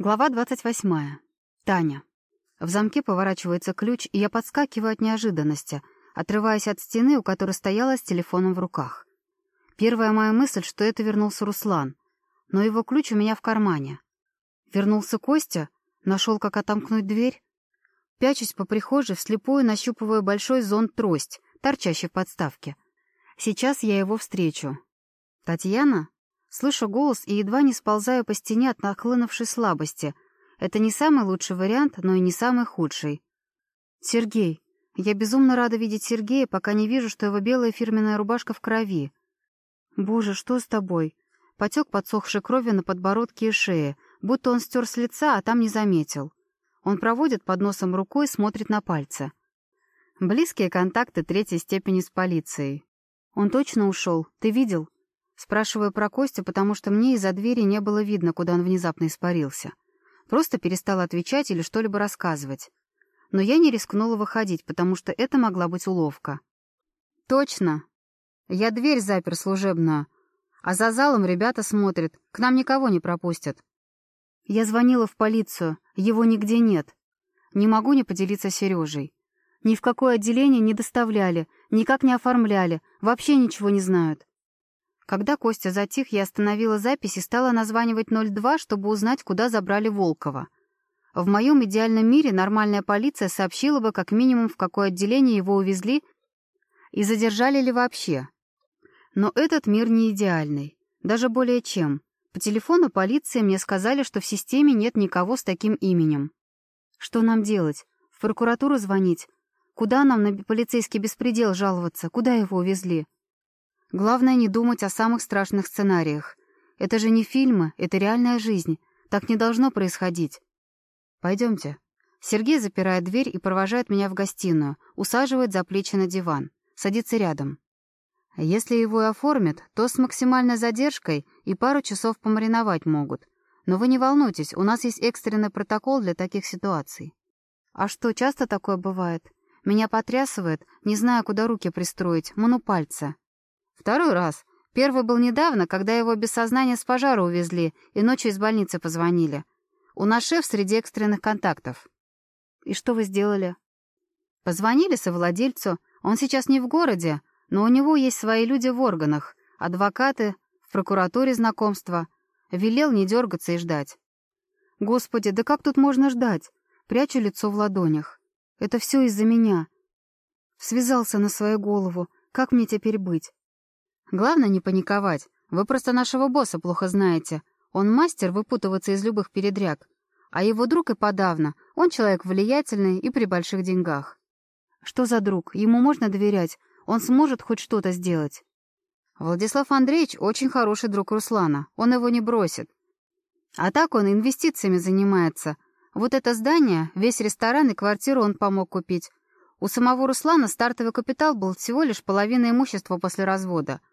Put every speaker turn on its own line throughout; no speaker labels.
Глава 28. Таня. В замке поворачивается ключ, и я подскакиваю от неожиданности, отрываясь от стены, у которой стояла с телефоном в руках. Первая моя мысль, что это вернулся Руслан, но его ключ у меня в кармане. Вернулся Костя, нашел, как отомкнуть дверь. Пячусь по прихожей, вслепую нащупываю большой зонт-трость, торчащий в подставке. Сейчас я его встречу. «Татьяна?» Слышу голос и едва не сползаю по стене от нахлынувшей слабости. Это не самый лучший вариант, но и не самый худший. «Сергей. Я безумно рада видеть Сергея, пока не вижу, что его белая фирменная рубашка в крови. Боже, что с тобой?» Потек подсохшей крови на подбородке и шее, будто он стер с лица, а там не заметил. Он проводит под носом рукой и смотрит на пальцы. Близкие контакты третьей степени с полицией. Он точно ушел. Ты видел? Спрашиваю про Костю, потому что мне из-за двери не было видно, куда он внезапно испарился. Просто перестал отвечать или что-либо рассказывать. Но я не рискнула выходить, потому что это могла быть уловка. «Точно. Я дверь запер служебную. А за залом ребята смотрят. К нам никого не пропустят. Я звонила в полицию. Его нигде нет. Не могу не поделиться Сережей. Ни в какое отделение не доставляли, никак не оформляли, вообще ничего не знают. Когда Костя затих, я остановила запись и стала названивать 02, чтобы узнать, куда забрали Волкова. В моем идеальном мире нормальная полиция сообщила бы как минимум, в какое отделение его увезли и задержали ли вообще. Но этот мир не идеальный. Даже более чем. По телефону полиции мне сказали, что в системе нет никого с таким именем. Что нам делать? В прокуратуру звонить? Куда нам на полицейский беспредел жаловаться? Куда его увезли? Главное не думать о самых страшных сценариях. Это же не фильмы, это реальная жизнь. Так не должно происходить. Пойдемте. Сергей запирает дверь и провожает меня в гостиную, усаживает за плечи на диван, садится рядом. Если его и оформят, то с максимальной задержкой и пару часов помариновать могут. Но вы не волнуйтесь, у нас есть экстренный протокол для таких ситуаций. А что, часто такое бывает? Меня потрясывает, не знаю, куда руки пристроить, ману пальцы. Второй раз. Первый был недавно, когда его без сознания с пожара увезли и ночью из больницы позвонили. У нас шеф среди экстренных контактов. И что вы сделали? Позвонили совладельцу. Он сейчас не в городе, но у него есть свои люди в органах, адвокаты, в прокуратуре знакомства. Велел не дергаться и ждать. Господи, да как тут можно ждать? Прячу лицо в ладонях. Это все из-за меня. Связался на свою голову. Как мне теперь быть? Главное не паниковать. Вы просто нашего босса плохо знаете. Он мастер выпутываться из любых передряг. А его друг и подавно. Он человек влиятельный и при больших деньгах. Что за друг? Ему можно доверять? Он сможет хоть что-то сделать? Владислав Андреевич очень хороший друг Руслана. Он его не бросит. А так он инвестициями занимается. Вот это здание, весь ресторан и квартиру он помог купить. У самого Руслана стартовый капитал был всего лишь половина имущества после развода —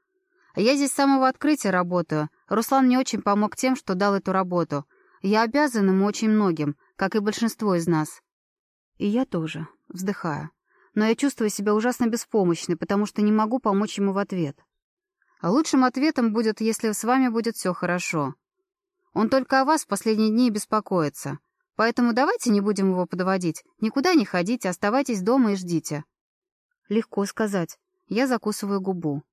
я здесь с самого открытия работаю. Руслан мне очень помог тем, что дал эту работу. Я обязан ему очень многим, как и большинство из нас. И я тоже, вздыхаю. Но я чувствую себя ужасно беспомощной, потому что не могу помочь ему в ответ. А лучшим ответом будет, если с вами будет все хорошо. Он только о вас в последние дни беспокоится. Поэтому давайте не будем его подводить. Никуда не ходите, оставайтесь дома и ждите. Легко сказать. Я закусываю губу.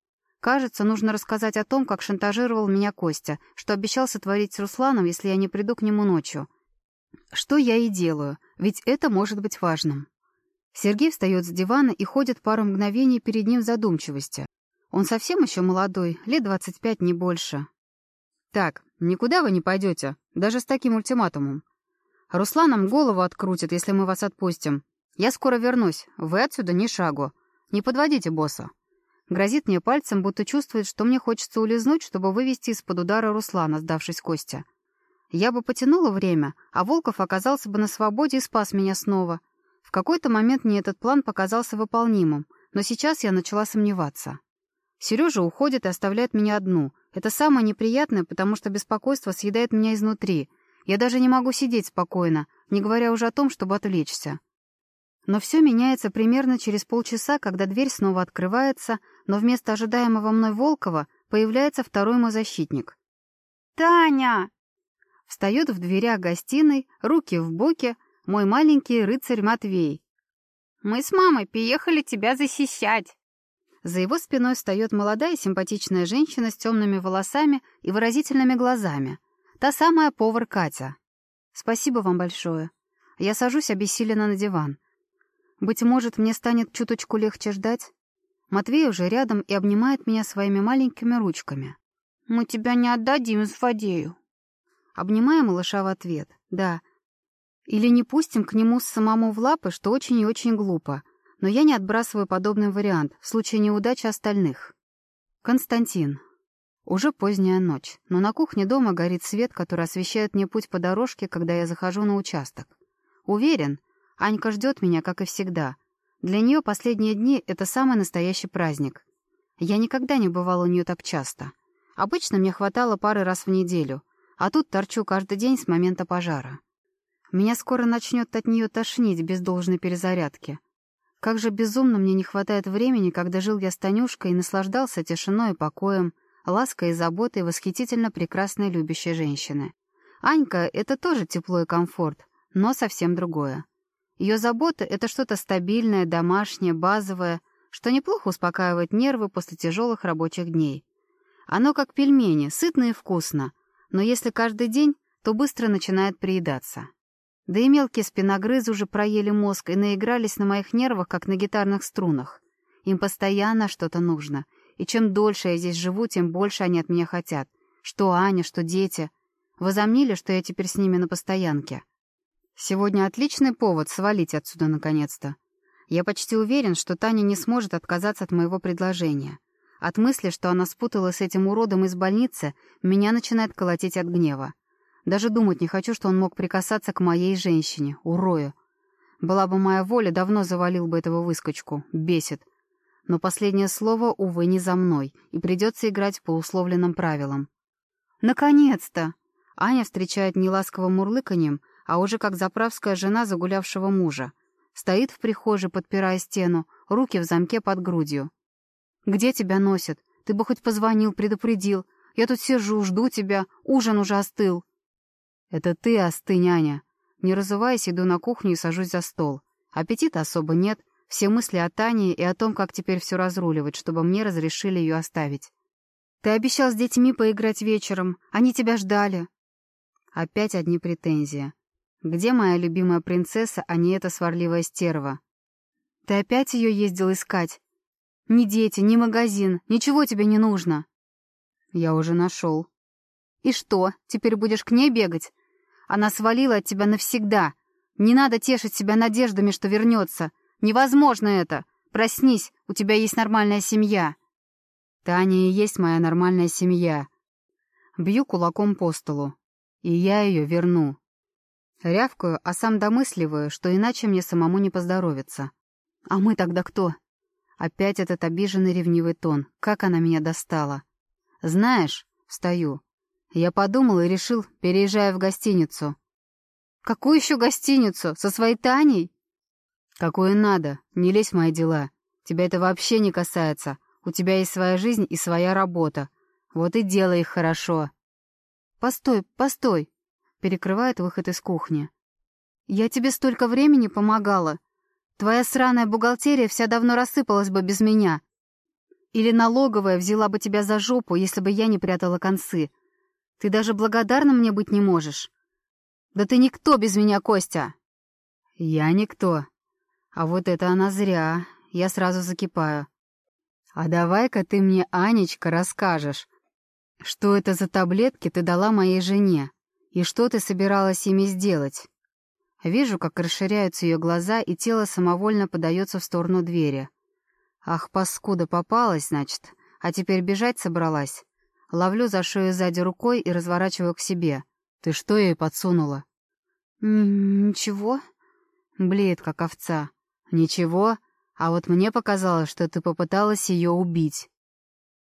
Кажется, нужно рассказать о том, как шантажировал меня Костя, что обещал сотворить с Русланом, если я не приду к нему ночью. Что я и делаю, ведь это может быть важным. Сергей встает с дивана и ходит пару мгновений перед ним в задумчивости. Он совсем еще молодой, лет двадцать пять, не больше. «Так, никуда вы не пойдете, даже с таким ультиматумом. Руслан нам голову открутит, если мы вас отпустим. Я скоро вернусь, вы отсюда ни шагу. Не подводите босса». Грозит мне пальцем, будто чувствует, что мне хочется улизнуть, чтобы вывести из-под удара Руслана, сдавшись Костя. Я бы потянула время, а Волков оказался бы на свободе и спас меня снова. В какой-то момент мне этот план показался выполнимым, но сейчас я начала сомневаться. Сережа уходит и оставляет меня одну. Это самое неприятное, потому что беспокойство съедает меня изнутри. Я даже не могу сидеть спокойно, не говоря уже о том, чтобы отвлечься. Но все меняется примерно через полчаса, когда дверь снова открывается, но вместо ожидаемого мной Волкова появляется второй мой защитник.
«Таня!»
Встает в дверях гостиной, руки в боки, мой маленький рыцарь Матвей. «Мы с мамой приехали тебя защищать!» За его спиной встает молодая симпатичная женщина с темными волосами и выразительными глазами. Та самая повар Катя. «Спасибо вам большое. Я сажусь обессиленно на диван. Быть может, мне станет чуточку легче ждать?» Матвей уже рядом и обнимает меня своими маленькими ручками. «Мы тебя не отдадим злодею». Обнимаю малыша в ответ. «Да, или не пустим к нему самому в лапы, что очень и очень глупо. Но я не отбрасываю подобный вариант в случае неудачи остальных. Константин. Уже поздняя ночь, но на кухне дома горит свет, который освещает мне путь по дорожке, когда я захожу на участок. Уверен, Анька ждет меня, как и всегда. Для нее последние дни — это самый настоящий праздник. Я никогда не бывал у нее так часто. Обычно мне хватало пары раз в неделю, а тут торчу каждый день с момента пожара. Меня скоро начнет от нее тошнить без должной перезарядки. Как же безумно мне не хватает времени, когда жил я с Танюшкой и наслаждался тишиной и покоем, лаской и заботой восхитительно прекрасной любящей женщины. Анька — это тоже тепло и комфорт, но совсем другое. Ее забота — это что-то стабильное, домашнее, базовое, что неплохо успокаивает нервы после тяжелых рабочих дней. Оно как пельмени, сытно и вкусно, но если каждый день, то быстро начинает приедаться. Да и мелкие спиногрызы уже проели мозг и наигрались на моих нервах, как на гитарных струнах. Им постоянно что-то нужно. И чем дольше я здесь живу, тем больше они от меня хотят. Что Аня, что дети. Возомнили, что я теперь с ними на постоянке. Сегодня отличный повод свалить отсюда наконец-то. Я почти уверен, что Таня не сможет отказаться от моего предложения. От мысли, что она спуталась с этим уродом из больницы, меня начинает колотить от гнева. Даже думать не хочу, что он мог прикасаться к моей женщине, урою. Была бы моя воля, давно завалил бы этого выскочку. Бесит. Но последнее слово, увы, не за мной, и придется играть по условленным правилам. «Наконец-то!» Аня встречает не ласковым мурлыканьем, а уже как заправская жена загулявшего мужа. Стоит в прихожей, подпирая стену, руки в замке под грудью. «Где тебя носят? Ты бы хоть позвонил, предупредил. Я тут сижу, жду тебя, ужин уже остыл». «Это ты остынь, Аня». Не разуваясь, иду на кухню и сажусь за стол. Аппетита особо нет, все мысли о Тане и о том, как теперь все разруливать, чтобы мне разрешили ее оставить. «Ты обещал с детьми поиграть вечером. Они тебя ждали». Опять одни претензии. Где моя любимая принцесса, а не эта сварливая стерва? Ты опять ее ездил искать? Ни дети, ни магазин, ничего тебе не нужно. Я уже нашел. И что, теперь будешь к ней бегать? Она свалила от тебя навсегда. Не надо тешить себя надеждами, что вернется. Невозможно это. Проснись, у тебя есть нормальная семья. Таня и есть моя нормальная семья. Бью кулаком по столу. И я ее верну. Рявкаю, а сам домысливаю, что иначе мне самому не поздоровится. А мы тогда кто? Опять этот обиженный ревнивый тон. Как она меня достала. Знаешь, встаю. Я подумал и решил, переезжая в гостиницу. «Какую еще гостиницу? Со своей Таней?» «Какую надо. Не лезь в мои дела. Тебя это вообще не касается. У тебя есть своя жизнь и своя работа. Вот и делай их хорошо». «Постой, постой!» Перекрывает выход из кухни. «Я тебе столько времени помогала. Твоя сраная бухгалтерия вся давно рассыпалась бы без меня. Или налоговая взяла бы тебя за жопу, если бы я не прятала концы. Ты даже благодарна мне быть не можешь. Да ты никто без меня, Костя!» «Я никто. А вот это она зря. Я сразу закипаю. А давай-ка ты мне, Анечка, расскажешь, что это за таблетки ты дала моей жене, и что ты собиралась ими сделать?» Вижу, как расширяются ее глаза, и тело самовольно подается в сторону двери. «Ах, паскуда, попалась, значит, а теперь бежать собралась?» Ловлю за шею сзади рукой и разворачиваю к себе. «Ты что ей подсунула?» «Ничего». Блеет, как овца. «Ничего? А вот мне показалось, что ты попыталась ее убить.